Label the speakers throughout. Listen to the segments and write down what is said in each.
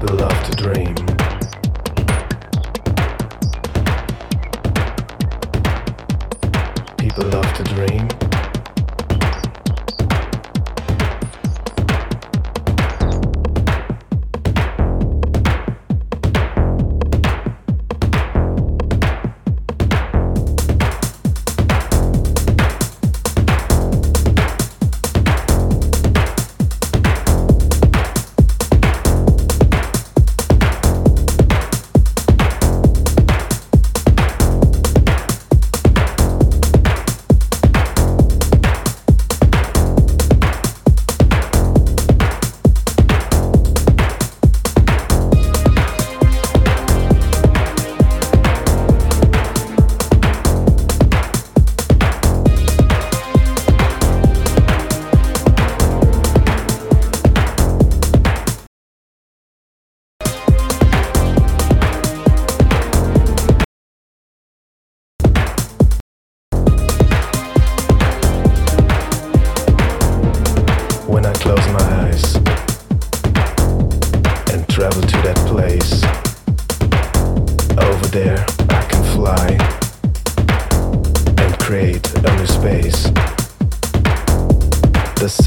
Speaker 1: people love to dream.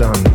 Speaker 1: The